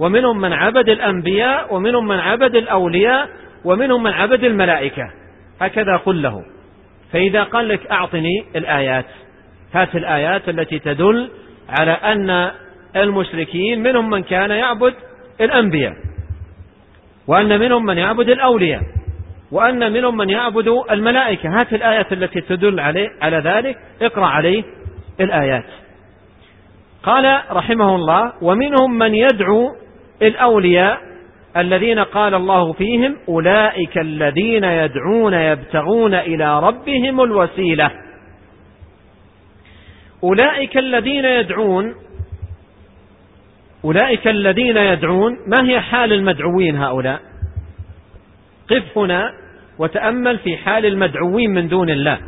ومنهم من عبد الأنبياء ومنهم من عبد الأولياء ومنهم من عبد الملائكة. هكذا قل له فإذا قال لك أعطني الآيات هات الآيات التي تدل على أن المشركين منهم من كان يعبد الأنبياء وأن منهم من يعبد الأولياء وأن منهم من يعبد الملائكة. هات الآيات التي تدل عليه على ذلك. اقرأ عليه الآيات. قال رحمه الله ومنهم من يدعو الأولياء الذين قال الله فيهم أولئك الذين يدعون يبتغون إلى ربهم الوسيلة. أولئك الذين يدعون أولئك الذين يدعون ما هي حال المدعوين هؤلاء؟ قف هنا وتأمل في حال المدعوين من دون الله.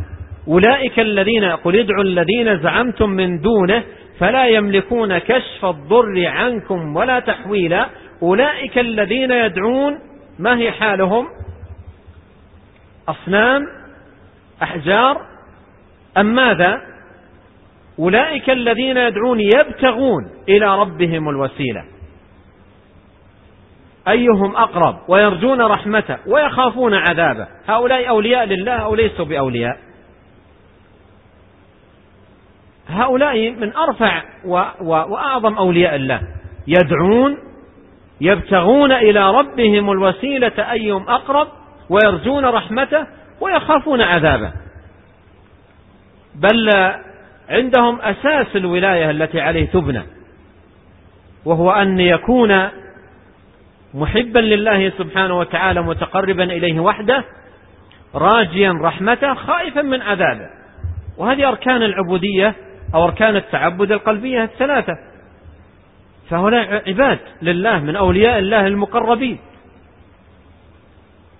أولئك الذين قل ادعوا الذين زعمتم من دونه فلا يملكون كشف الضر عنكم ولا تحويلا. أولئك الذين يدعون ما هي حالهم؟ أصنام أحجار. أم ماذا؟ أولئك الذين يدعون يبتغون إلى ربهم الوسيلة. أيهم أقرب؟ ويرجون رحمته ويخافون عذابه. هؤلاء أولياء لله أو ليسوا بأولياء؟ هؤلاء من أرفع وأعظم أولياء الله. يدعون يبتغون إلى ربهم الوسيلة أيهم أقرب ويرجون رحمته ويخافون عذابه. بل عندهم أساس الولاية التي عليه تبنى وهو أن يكون محبا لله سبحانه وتعالى متقربا إليه وحده راجيا رحمته خائفا من عذابه. وهذه أركان العبودية أو أركان التعبد القلبية الثلاثة. فهؤلاء عباد لله من أولياء الله المقربين.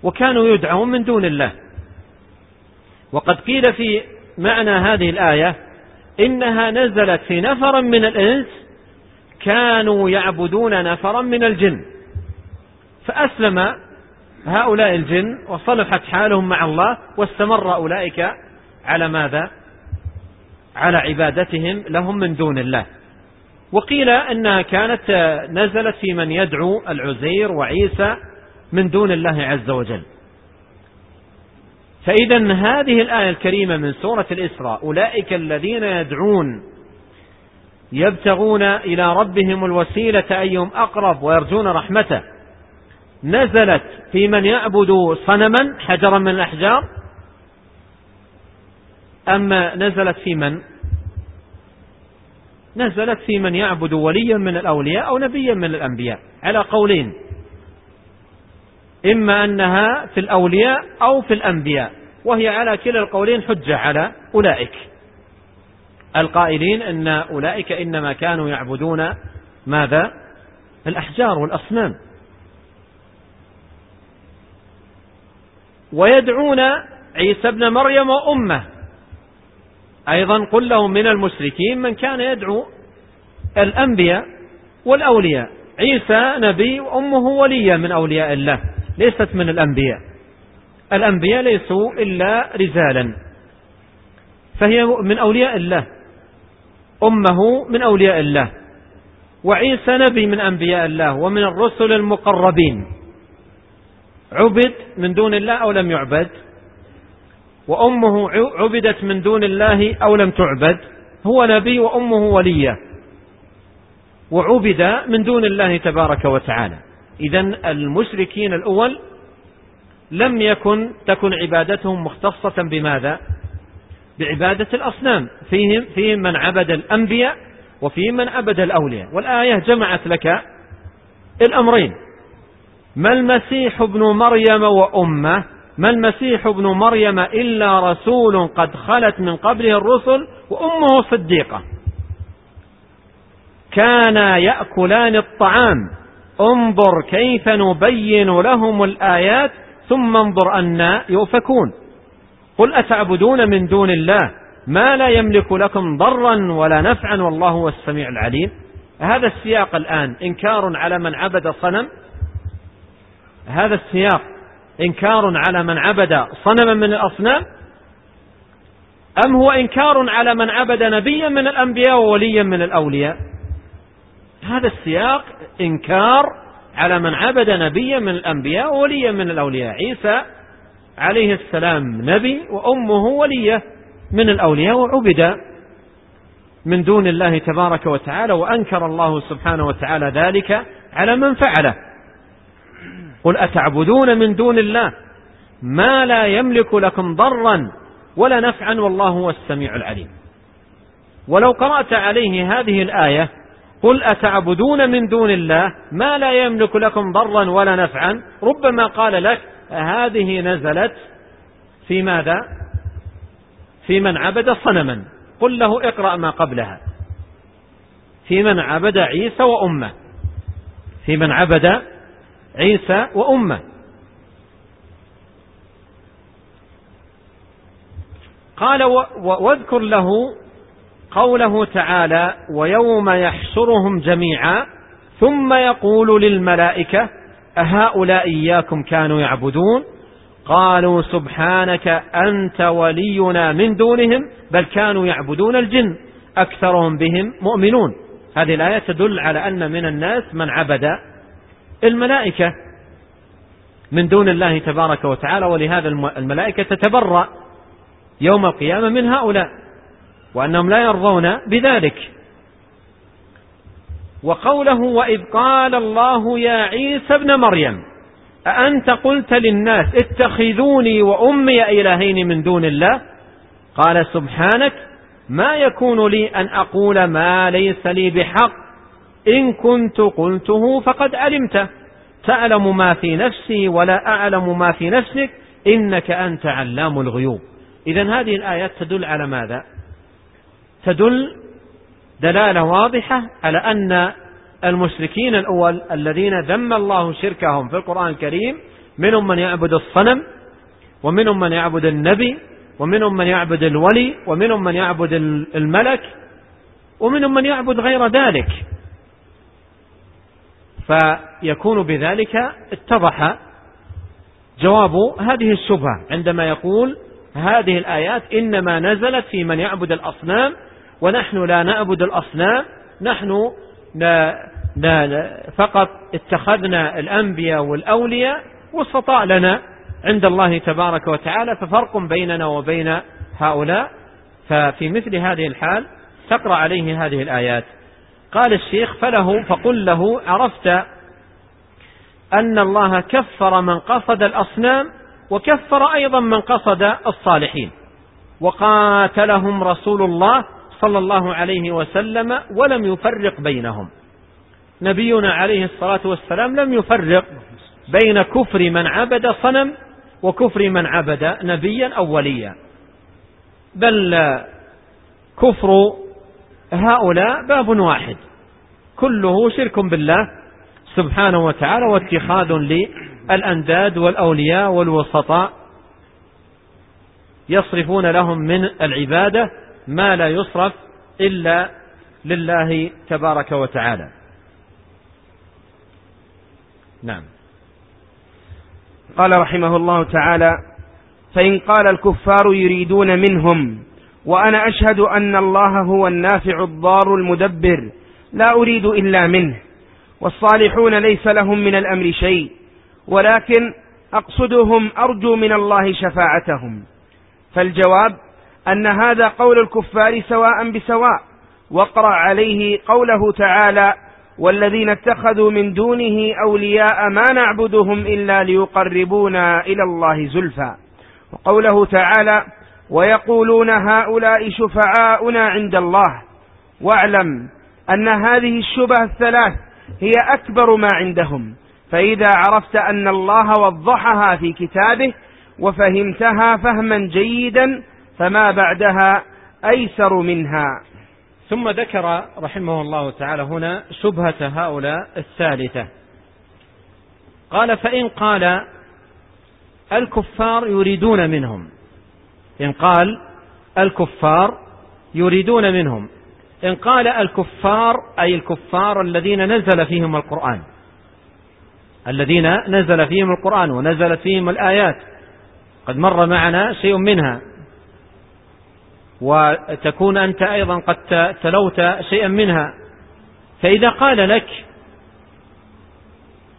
وكانوا يدعون من دون الله. وقد قيل في معنى هذه الآية إنها نزلت في نفر من الإنس كانوا يعبدون نفرا من الجن. فأسلم هؤلاء الجن وصلحت حالهم مع الله واستمر أولئك على ماذا؟ على عبادتهم لهم من دون الله. وقيل انها كانت نزلت في من يدعو العزير وعيسى من دون الله عز وجل. فإذا هذه الآية الكريمة من سورة الإسراء أولئك الذين يدعون يبتغون إلى ربهم الوسيلة أيهم أقرب ويرجون رحمته. نزلت في من يعبد صنما حجرا من الأحجار أما نزلت في من؟ نزلت في من يعبد وليا من الأولياء أو نبيا من الأنبياء. على قولين. إما أنها في الأولياء أو في الأنبياء. وهي على كلا القولين حجة على أولئك. القائلين أن أولئك إنما كانوا يعبدون ماذا؟ الأحجار والأصنام. ويدعون عيسى ابن مريم وأمه. أيضا قل لهم من المشركين من كان يدعو الأنبياء والأولياء. عيسى نبي وأمه ولية من أولياء الله ليست من الأنبياء. الأنبياء ليسوا إلا رجالا. فهي من أولياء الله أمه من أولياء الله وعيسى نبي من أنبياء الله ومن الرسل المقربين. عبد من دون الله أو لم يعبد وأمه عبدت من دون الله أو لم تعبد هو نبي وأمه ولية. وعبد من دون الله تبارك وتعالى. إذا المشركين الأول لم يكن تكن عبادتهم مختصة بماذا؟ بعبادة الأصنام. فيهم فيهم من عبد الأنبياء وفيهم من عبد الأولياء. والآية جمعت لك الأمرين. ما المسيح ابن مريم وأمه؟ ما المسيح ابن مريم إلا رسول قد خلت من قبله الرسل وأمه صديقة. كانا يأكلان الطعام. انظر كيف نبين لهم الآيات ثم انظر أنا يؤفكون. قل أتعبدون من دون الله؟ ما لا يملك لكم ضرا ولا نفعا والله هو السميع العليم. هذا السياق الآن إنكار على من عبد صنم. هذا السياق إنكار على من عبد صنما من الأصنام؟ أم هو إنكار على من عبد نبيا من الأنبياء ووليا من الأولياء؟ هذا السياق إنكار على من عبد نبيا من الأنبياء ووليا من الأولياء. عيسى عليه السلام نبي وأمه ولية من الأولياء وعبد من دون الله تبارك وتعالى وأنكر الله سبحانه وتعالى ذلك على من فعله. قل أتعبدون من دون الله؟ ما لا يملك لكم ضرا ولا نفعا والله هو السميع العليم. ولو قرأت عليه هذه الآية قل أتعبدون من دون الله؟ ما لا يملك لكم ضرا ولا نفعا؟ ربما قال لك هذه نزلت في ماذا؟ في من عبد صنما. قل له اقرأ ما قبلها. في من عبد عيسى وأمه. في من عبد عيسى وأمه. قال واذكر له قوله تعالى ويوم يحشرهم جميعا. ثم يقول للملائكة أهؤلاء إياكم كانوا يعبدون؟ قالوا سبحانك أنت ولينا من دونهم بل كانوا يعبدون الجن أكثرهم بهم مؤمنون. هذه الآية تدل على أن من الناس من عبد الملائكة من دون الله تبارك وتعالى ولهذا الملائكة تتبرأ يوم القيامة من هؤلاء وأنهم لا يرضون بذلك. وقوله وإذ قال الله يا عيسى ابن مريم أأنت قلت للناس اتخذوني وأمي إلهين من دون الله؟ قال سبحانك ما يكون لي أن أقول ما ليس لي بحق إن كنت قلته فقد علمته. تعلم ما في نفسي ولا أعلم ما في نفسك. إنك أنت علام الغيوب. إذا هذه الآيات تدل على ماذا؟ تدل دلالة واضحة على أن المشركين الأول الذين ذم الله شركهم في القرآن الكريم منهم من يعبد الصنم ومنهم من يعبد النبي ومنهم من يعبد الولي ومنهم من يعبد الملك ومنهم من يعبد غير ذلك. فيكون بذلك اتضح جواب هذه الشبهة عندما يقول هذه الآيات إنما نزلت في من يعبد الأصنام ونحن لا نعبد الأصنام نحن لا لا فقط اتخذنا الأنبياء والأولياء وسطاء لنا عند الله تبارك وتعالى ففرق بيننا وبين هؤلاء. ففي مثل هذه الحال تقرأ عليه هذه الآيات. قال الشيخ فله فقل له عرفت أن الله كفر من قصد الأصنام وكفر أيضا من قصد الصالحين. وقاتلهم رسول الله صلى الله عليه وسلم ولم يفرق بينهم. نبينا عليه الصلاة والسلام لم يفرق بين كفر من عبد صنم وكفر من عبد نبيا أو وليا بل كفر هؤلاء باب واحد. كله شرك بالله سبحانه وتعالى واتخاذ للأنداد والأولياء والوسطاء يصرفون لهم من العبادة ما لا يصرف إلا لله تبارك وتعالى. نعم. قال رحمه الله تعالى فإن قال الكفار يريدون منهم وأنا أشهد أن الله هو النافع الضار المدبر لا أريد إلا منه والصالحون ليس لهم من الأمر شيء ولكن أقصدهم أرجو من الله شفاعتهم. فالجواب أن هذا قول الكفار سواء بسواء واقرأ عليه قوله تعالى والذين اتخذوا من دونه أولياء ما نعبدهم إلا ليقربونا إلى الله زلفى وقوله تعالى ويقولون هؤلاء شفعاؤنا عند الله. واعلم أن هذه الشبه الثلاث هي أكبر ما عندهم. فإذا عرفت أن الله وضحها في كتابه وفهمتها فهما جيدا فما بعدها أيسر منها. ثم ذكر رحمه الله تعالى هنا شبهة هؤلاء الثالثة. قال فإن قال الكفار يريدون منهم إن قال الكفار يريدون منهم. إن قال الكفار أي الكفار الذين نزل فيهم القرآن. الذين نزل فيهم القرآن ونزلت فيهم الآيات. قد مر معنا شيء منها. وتكون أنت أيضا قد تلوت شيئا منها. فإذا قال لك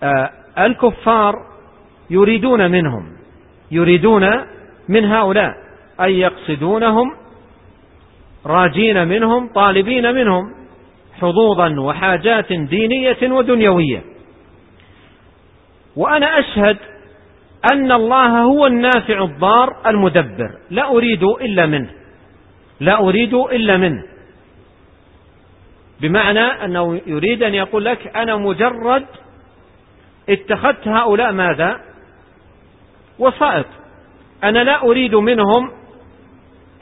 آه الكفار يريدون منهم. يريدون من هؤلاء. أي يقصدونهم راجين منهم طالبين منهم حظوظا وحاجات دينية ودنيوية. وأنا أشهد أن الله هو النافع الضار المدبر. لا أريد إلا منه. لا أريد إلا منه. بمعنى أنه يريد أن يقول لك أنا مجرد اتخذت هؤلاء ماذا؟ وسائط. أنا لا أريد منهم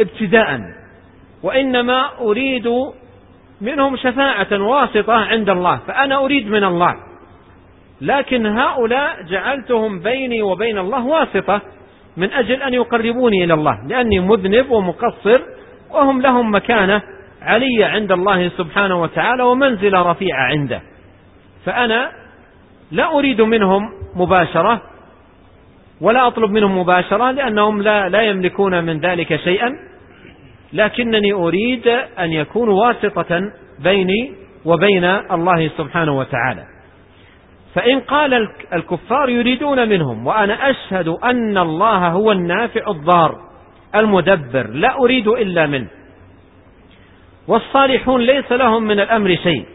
ابتداء وإنما أريد منهم شفاعة واسطة عند الله فأنا أريد من الله. لكن هؤلاء جعلتهم بيني وبين الله واسطة من أجل أن يقربوني إلى الله لأني مذنب ومقصر وهم لهم مكانة علية عند الله سبحانه وتعالى ومنزلة رفيعة عنده. فأنا لا أريد منهم مباشرة ولا أطلب منهم مباشرة لأنهم لا, لا يملكون من ذلك شيئا. لكنني أريد أن يكونوا واسطة بيني وبين الله سبحانه وتعالى. فإن قال الكفار يريدون منهم وأنا أشهد أن الله هو النافع الضار المدبر لا أريد إلا منه. والصالحون ليس لهم من الأمر شيء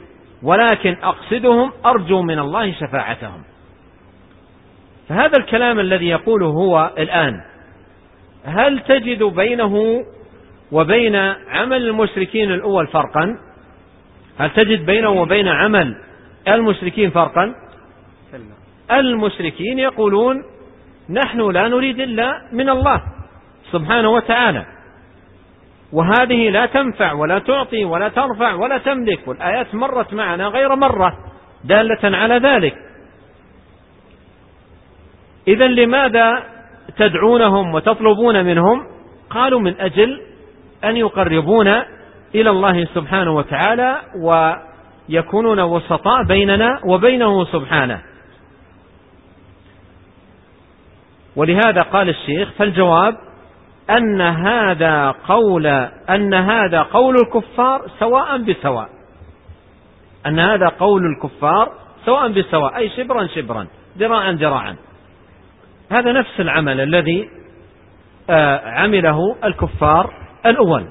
ولكن أقصدهم أرجو من الله شفاعتهم. فهذا الكلام الذي يقوله هو الآن هل تجد بينه وبين عمل المشركين الأول فرقا؟ هل تجد بينه وبين عمل المشركين فرقا؟ المشركين يقولون نحن لا نريد إلا من الله سبحانه وتعالى وهذه لا تنفع ولا تعطي ولا ترفع ولا تملك والآيات مرت معنا غير مرة دالة على ذلك. إذا لماذا تدعونهم وتطلبون منهم؟ قالوا من أجل أن يقربونا إلى الله سبحانه وتعالى ويكونون وسطاء بيننا وبينه سبحانه. ولهذا قال الشيخ فالجواب أن هذا قول أن هذا قول الكفار سواء بسواء. أن هذا قول الكفار سواء بسواء أي شبرا شبرا ذراعا ذراعا. هذا نفس العمل الذي آه، عمله الكفار الأول.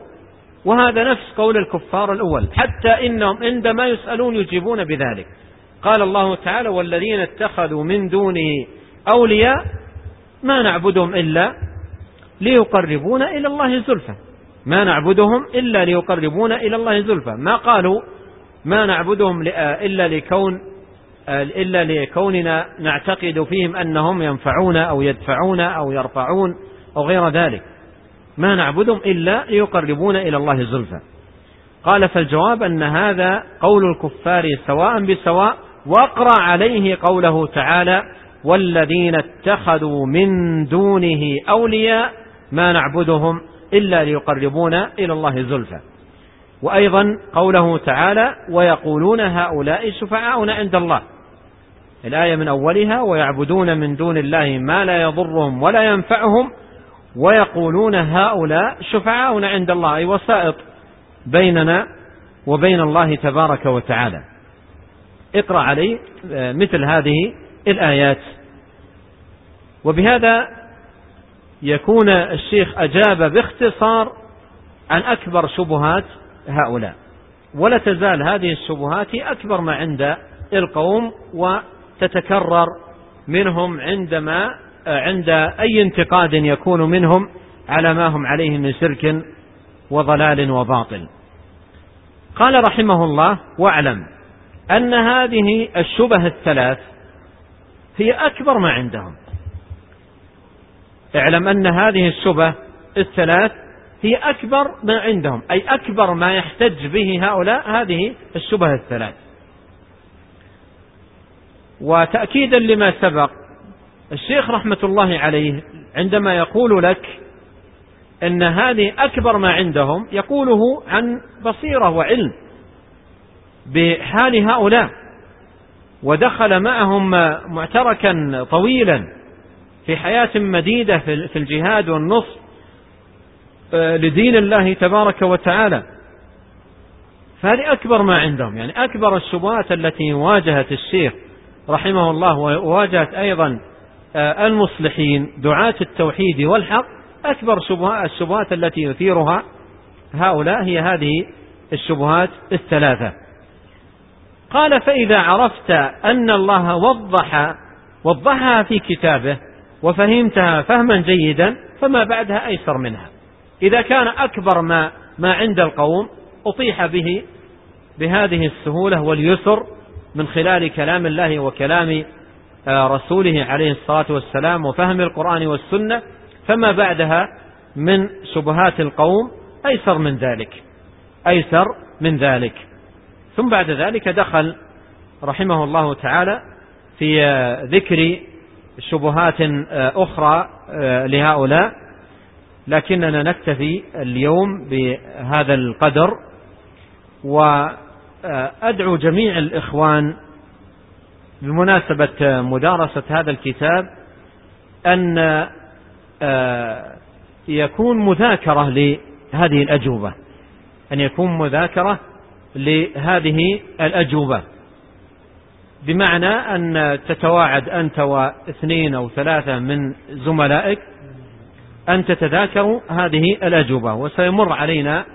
وهذا نفس قول الكفار الأول. حتى إنهم عندما يسألون يجيبون بذلك. قال الله تعالى والذين اتخذوا من دونه أولياء ما نعبدهم إلا ليقربونا إلى الله زلفى. ما نعبدهم إلا ليقربونا إلى الله زلفى. ما قالوا؟ ما نعبدهم إلا لكون إلا لكوننا نعتقد فيهم أنهم ينفعون أو يدفعون أو يرفعون أو غير ذلك. ما نعبدهم إلا ليقربونا إلى الله زلفى. قال فالجواب أن هذا قول الكفار سواء بسواء واقرأ عليه قوله تعالى والذين اتخذوا من دونه أولياء ما نعبدهم إلا ليقربونا إلى الله زلفى. وأيضا قوله تعالى ويقولون هؤلاء شفعاؤنا عند الله. الآية من أولها ويعبدون من دون الله ما لا يضرهم ولا ينفعهم ويقولون هؤلاء شفعاؤنا عند الله أي وسائط بيننا وبين الله تبارك وتعالى. اقرأ علي آه، مثل هذه الآيات. وبهذا يكون الشيخ أجاب باختصار عن أكبر شبهات هؤلاء. ولا تزال هذه الشبهات أكبر ما عند القوم وتتكرر منهم عندما عند أي انتقاد يكون منهم على ما هم عليه من شرك وضلال وباطل. قال رحمه الله واعلم أن هذه الشبه الثلاث هي أكبر ما عندهم. اعلم أن هذه الشبه الثلاث هي أكبر ما عندهم أي أكبر ما يحتج به هؤلاء هذه الشبه الثلاث. وتأكيدا لما سبق الشيخ رحمة الله عليه عندما يقول لك أن هذه أكبر ما عندهم يقوله عن بصيرة وعلم بحال هؤلاء ودخل معهم معتركا طويلا في حياة مديدة في الجهاد والنصر آه، لدين الله تبارك وتعالى. فهذه أكبر ما عندهم يعني أكبر الشبهات التي واجهت الشيخ رحمه الله وواجهت أيضا المصلحين دعاة التوحيد والحق أكبر الشبهات التي يثيرها هؤلاء هي هذه الشبهات الثلاثة. قال فإذا عرفت أن الله وضح وضحها في كتابه وفهمتها فهما جيدا فما بعدها أيسر منها. إذا كان أكبر ما ما عند القوم أطيح به بهذه السهولة واليسر من خلال كلام الله وكلام آه، رسوله عليه الصلاة والسلام وفهم القرآن والسنة فما بعدها من شبهات القوم أيسر من ذلك أيسر من ذلك. ثم بعد ذلك دخل رحمه الله تعالى في آه، ذكر شبهات آه، أخرى لهؤلاء. لكننا نكتفي اليوم بهذا القدر وأدعو جميع الإخوان بمناسبة مدارسة هذا الكتاب أن آه، يكون مذاكرة لهذه الأجوبة. أن يكون مذاكرة لهذه الأجوبة. بمعنى أن تتواعد أنت واثنين أو ثلاثة من زملائك أن تتذاكروا هذه الأجوبة. وسيمر علينا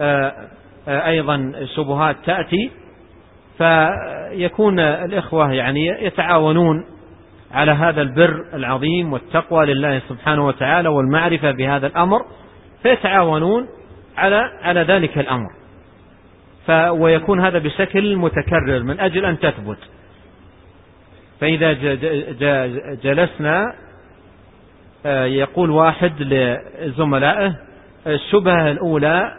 آه، آه، أيضا شبهات تأتي فيكون الإخوة يعني يتعاونون على هذا البر العظيم والتقوى لله سبحانه وتعالى والمعرفة بهذا الأمر فيتعاونون على على ذلك الأمر. ف ويكون هذا بشكل متكرر من أجل أن تثبت. فإذا جلسنا آه، يقول واحد لزملائه الشبهة الأولى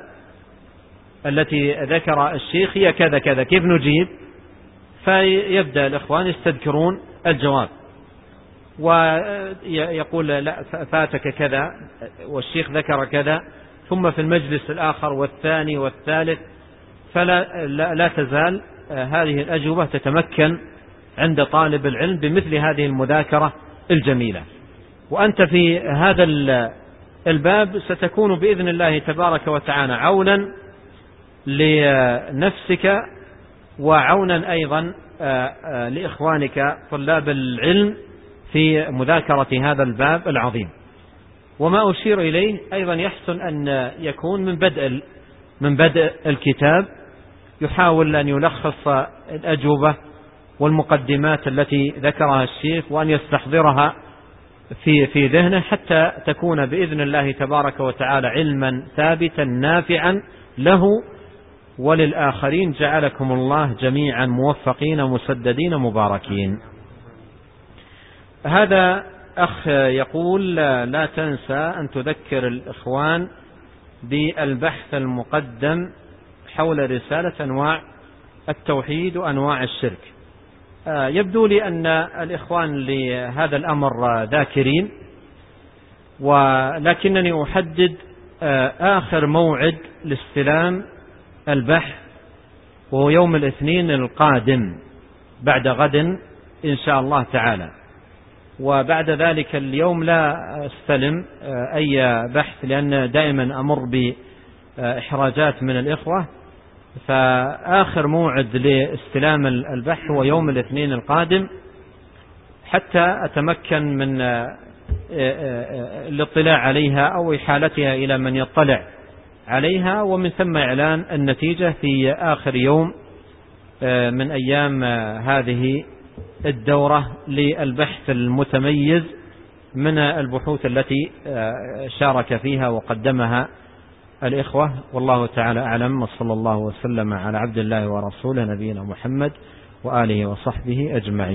التي ذكر الشيخ هي كذا كذا كيف نجيب؟ فيبدأ الإخوان يستذكرون الجواب. ويقول لا فاتك كذا والشيخ ذكر كذا ثم في المجلس الآخر والثاني والثالث فلا لا, لا تزال هذه الأجوبة تتمكن عند طالب العلم بمثل هذه المذاكرة الجميلة. وأنت في هذا الباب ستكون بإذن الله تبارك وتعالى عونا لنفسك وعونا أيضا آه، آه، لإخوانك طلاب العلم في مذاكرة هذا الباب العظيم. وما أشير إليه أيضا يحسن أن يكون من بدء من بدء الكتاب يحاول أن يلخص الأجوبة والمقدمات التي ذكرها الشيخ وأن يستحضرها في في ذهنه حتى تكون بإذن الله تبارك وتعالى علما ثابتا نافعا له وللآخرين جعلكم الله جميعا موفقين مسددين مباركين. هذا أخ يقول لا تنسى أن تذكر الإخوان بالبحث المقدم حول رسالة أنواع التوحيد وأنواع الشرك. يبدو لي أن الإخوان لهذا الأمر ذاكرين ولكنني أحدد آخر موعد لاستلام البحث وهو يوم الاثنين القادم بعد غد إن شاء الله تعالى. وبعد ذلك اليوم لا أستلم آه، أي بحث لأن دائما أمر بإحراجات من الإخوة. فآخر موعد لاستلام البحث هو يوم الاثنين القادم. حتى أتمكن من آه، آه، الاطلاع عليها أو إحالتها إلى من يطلع. عليها ومن ثم إعلان النتيجة في آخر يوم آه، من أيام آه، هذه الدورة للبحث المتميز من البحوث التي آه، شارك فيها وقدمها الإخوة. والله تعالى أعلم وصلى الله وسلم على عبد الله ورسوله نبينا محمد وآله وصحبه أجمعين.